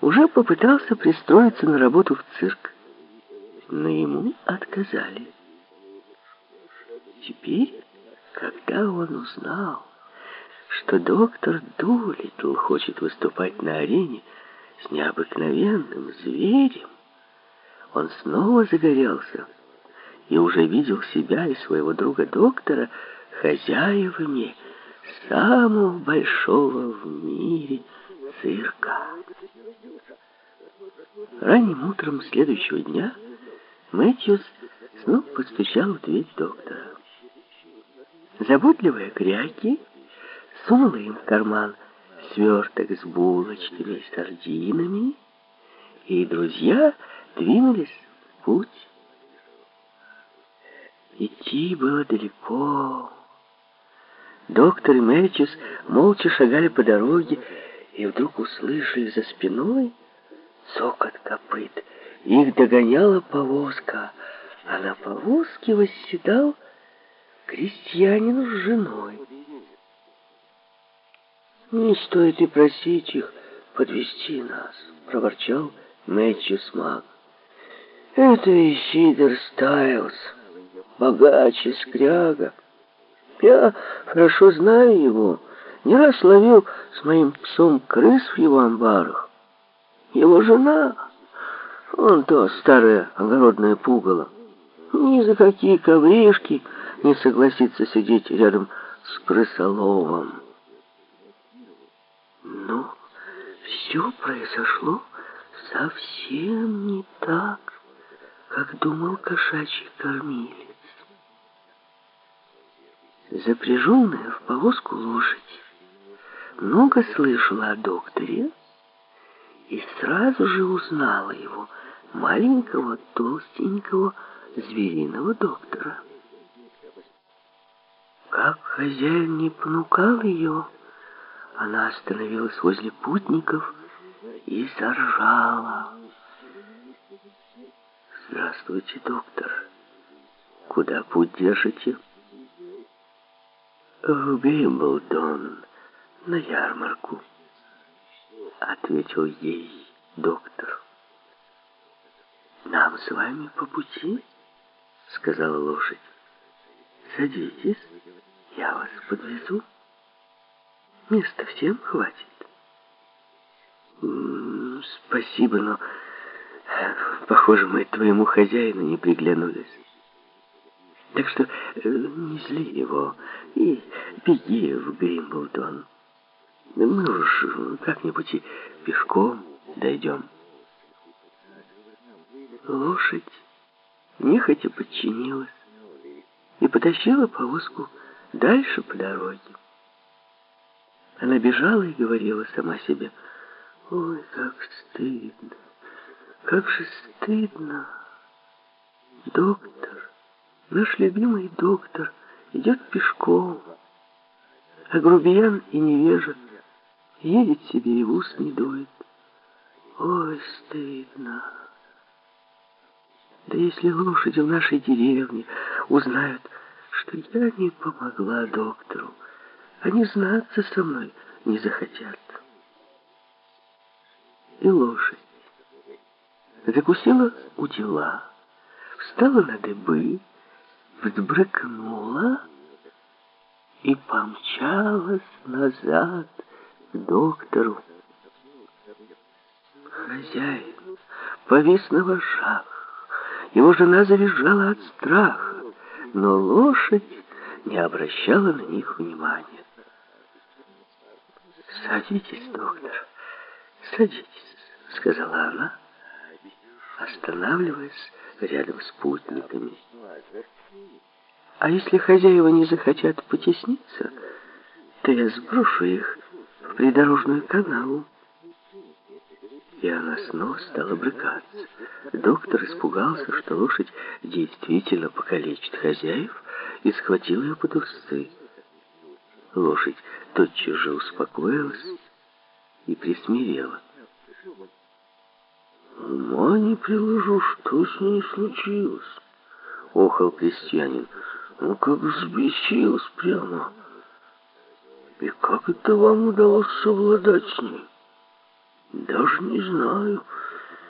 уже попытался пристроиться на работу в цирк, но ему отказали. Теперь, когда он узнал, что доктор Дулитл хочет выступать на арене с необыкновенным зверем, он снова загорелся и уже видел себя и своего друга-доктора хозяевами самого большого в мире цирка. Ранним утром следующего дня Мэтьюс снова постучал в дверь доктора. Заботливая кряки сунула им в карман сверток с булочками и сардинами, и друзья двинулись в путь. Идти было далеко. Доктор и Мэтьюс молча шагали по дороге и вдруг услышали за спиной цокот копыт. Их догоняла повозка, а на повозке восседал крестьянин с женой. «Не стоит и просить их подвести нас», — проворчал Мэтью Смак. «Это Исидор Стайлз, богач и скряга. Я хорошо знаю его, не раз ловил с моим псом крыс в его амбарах. Его жена, он то старое огородное пугало, ни за какие ковришки не согласится сидеть рядом с крысоловом». Но все произошло совсем не так, как думал кошачий кормилец. Запряженная в повозку лошадь много слышала о докторе и сразу же узнала его, маленького толстенького звериного доктора. Как хозяин не понукал ее, она остановилась возле путников и заржала. «Здравствуйте, доктор. Куда путь держите?» «В Геймблдон, на ярмарку», — ответил ей доктор. «Нам с вами по пути?» — сказала лошадь. «Садитесь, я вас подвезу». Места всем хватит. Спасибо, но, похоже, мы твоему хозяину не приглянулись. Так что э, не зли его и беги в Гримблдон. Мы уж как-нибудь пешком дойдем. Лошадь нехотя подчинилась и потащила повозку дальше по дороге. Она бежала и говорила сама себе, «Ой, как стыдно, как же стыдно! Доктор, наш любимый доктор, идет пешком, а грубиян и невежа едет себе и в ус не дует. Ой, стыдно!» Да если лошади в нашей деревне узнают, что я не помогла доктору, они знаться со мной не захотят. И лошадь закусила у дела, встала на дыбы, взбрыкнула и помчалась назад доктору. Хозяин повис на вожах. Его жена завизжала от страха, но лошадь не обращала на них внимания. «Садитесь, доктор, садитесь», — сказала она, останавливаясь рядом с путниками. «А если хозяева не захотят потесниться, то я сброшу их придорожную канаву». И она снова стала брыкаться. Доктор испугался, что лошадь действительно покалечит хозяев, и схватил ее под усы. Лошадь тотчас же успокоилась и присмирела. «Ума не приложу, что с ней случилось?» — охал крестьянин. «Ну, как взбесилась прямо! И как это вам удалось совладать с ней?» Даже не знаю,